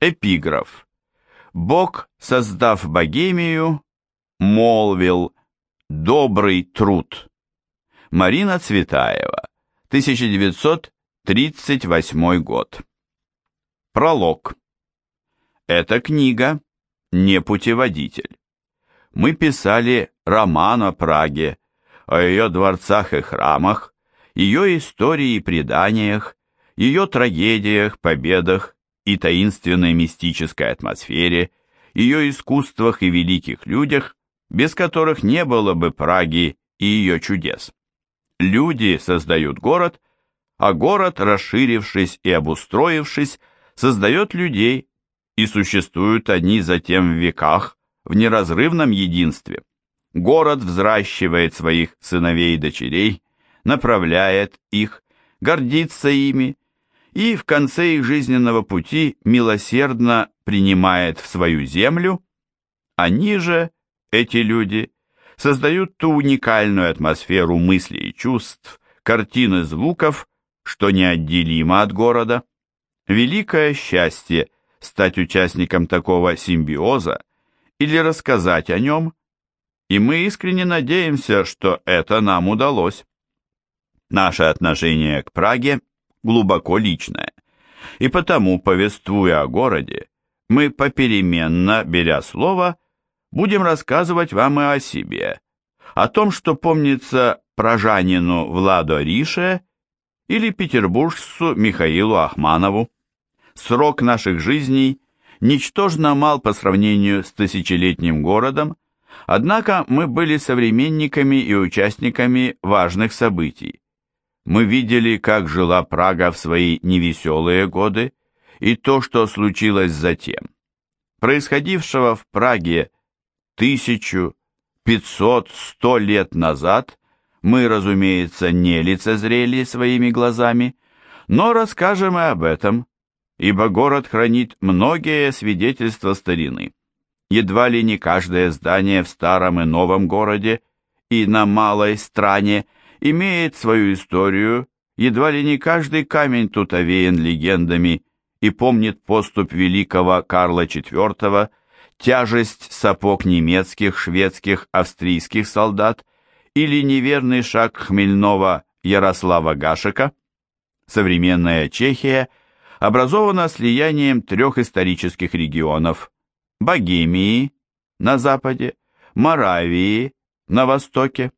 Эпиграф. Бог, создав Богемию, молвил «добрый труд». Марина Цветаева, 1938 год. Пролог. Эта книга не путеводитель. Мы писали роман о Праге, о ее дворцах и храмах, ее истории и преданиях, ее трагедиях, победах и таинственной мистической атмосфере, ее искусствах и великих людях, без которых не было бы Праги и ее чудес. Люди создают город, а город, расширившись и обустроившись, создает людей, и существуют они затем в веках в неразрывном единстве. Город взращивает своих сыновей и дочерей, направляет их, гордится ими, и в конце их жизненного пути милосердно принимает в свою землю, они же, эти люди, создают ту уникальную атмосферу мыслей и чувств, картины звуков, что неотделимо от города. Великое счастье стать участником такого симбиоза или рассказать о нем, и мы искренне надеемся, что это нам удалось. Наше отношение к Праге глубоко личное, и потому, повествуя о городе, мы попеременно, беря слово, будем рассказывать вам и о себе, о том, что помнится прожанину Владо Рише или петербуржцу Михаилу Ахманову. Срок наших жизней ничтожно мал по сравнению с тысячелетним городом, однако мы были современниками и участниками важных событий. Мы видели, как жила Прага в свои невеселые годы, и то, что случилось затем. Происходившего в Праге тысячу, пятьсот, сто лет назад мы, разумеется, не лицезрели своими глазами, но расскажем и об этом, ибо город хранит многие свидетельства старины. Едва ли не каждое здание в старом и новом городе и на малой стране имеет свою историю, едва ли не каждый камень тут овеян легендами и помнит поступ великого Карла IV тяжесть сапог немецких, шведских, австрийских солдат или неверный шаг хмельного Ярослава Гашека, современная Чехия образована слиянием трех исторических регионов – Богемии на западе, Моравии на востоке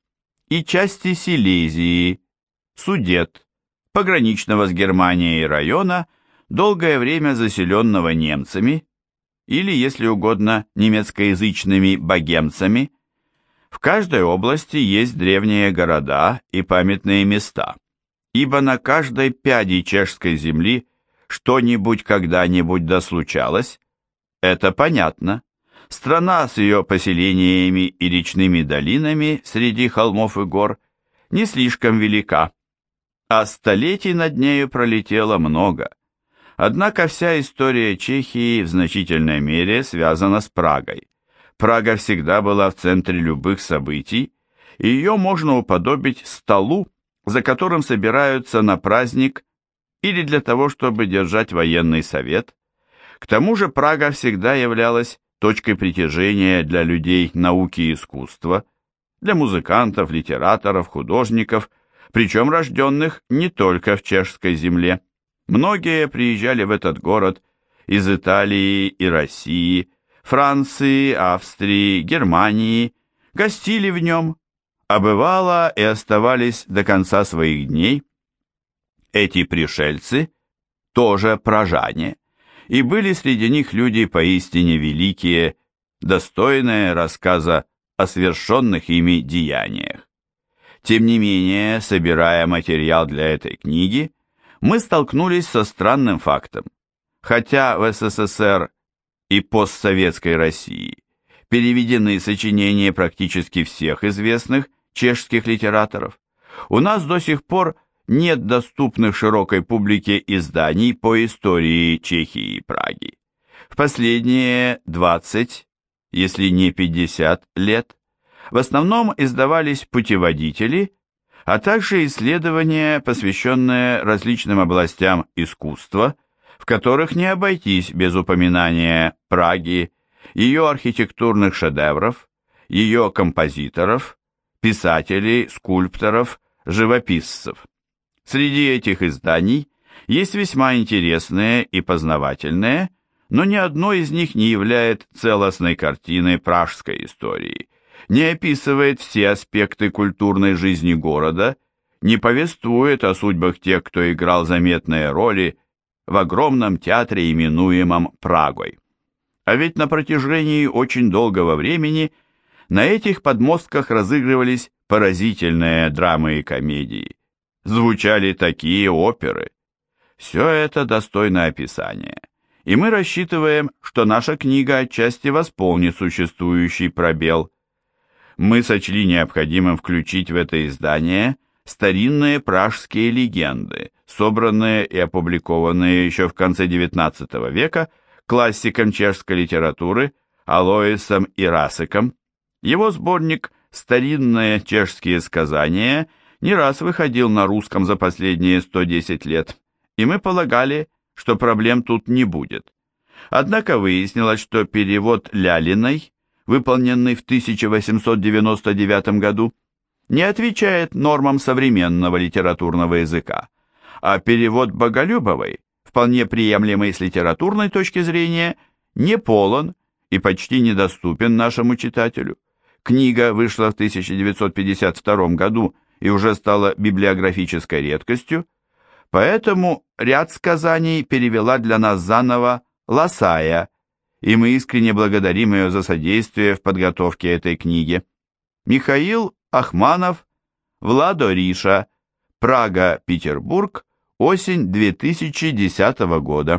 и части Силезии, Судет, пограничного с Германией района, долгое время заселенного немцами – или, если угодно, немецкоязычными богемцами. В каждой области есть древние города и памятные места, ибо на каждой пяди чешской земли что-нибудь когда-нибудь дослучалось, это понятно. Страна с ее поселениями и речными долинами среди холмов и гор не слишком велика, а столетий над нею пролетело много. Однако вся история Чехии в значительной мере связана с Прагой. Прага всегда была в центре любых событий, и ее можно уподобить столу, за которым собираются на праздник или для того, чтобы держать военный совет. К тому же Прага всегда являлась точкой притяжения для людей науки и искусства, для музыкантов, литераторов, художников, причем рожденных не только в чешской земле. Многие приезжали в этот город из Италии и России, Франции, Австрии, Германии, гостили в нем, а бывало и оставались до конца своих дней. Эти пришельцы тоже прожане, и были среди них люди поистине великие, достойные рассказа о совершенных ими деяниях. Тем не менее, собирая материал для этой книги, мы столкнулись со странным фактом. Хотя в СССР и постсоветской России переведены сочинения практически всех известных чешских литераторов, у нас до сих пор нет доступных широкой публике изданий по истории Чехии и Праги. В последние 20, если не 50 лет, в основном издавались путеводители – а также исследования, посвященные различным областям искусства, в которых не обойтись без упоминания Праги, ее архитектурных шедевров, ее композиторов, писателей, скульпторов, живописцев. Среди этих изданий есть весьма интересные и познавательные, но ни одно из них не является целостной картиной пражской истории, не описывает все аспекты культурной жизни города, не повествует о судьбах тех, кто играл заметные роли в огромном театре, именуемом Прагой. А ведь на протяжении очень долгого времени на этих подмостках разыгрывались поразительные драмы и комедии звучали такие оперы. Все это достойно описания, и мы рассчитываем, что наша книга отчасти восполнит существующий пробел. Мы сочли необходимым включить в это издание старинные пражские легенды, собранные и опубликованные еще в конце XIX века классиком чешской литературы Алоисом Ирасиком. Его сборник «Старинные чешские сказания» не раз выходил на русском за последние 110 лет, и мы полагали, что проблем тут не будет. Однако выяснилось, что перевод Лялиной, выполненный в 1899 году, не отвечает нормам современного литературного языка, а перевод Боголюбовой, вполне приемлемый с литературной точки зрения, не полон и почти недоступен нашему читателю. Книга вышла в 1952 году и уже стала библиографической редкостью, поэтому ряд сказаний перевела для нас заново Лосая, и мы искренне благодарим ее за содействие в подготовке этой книги. Михаил Ахманов, Владо Риша, Прага, Петербург, осень 2010 года.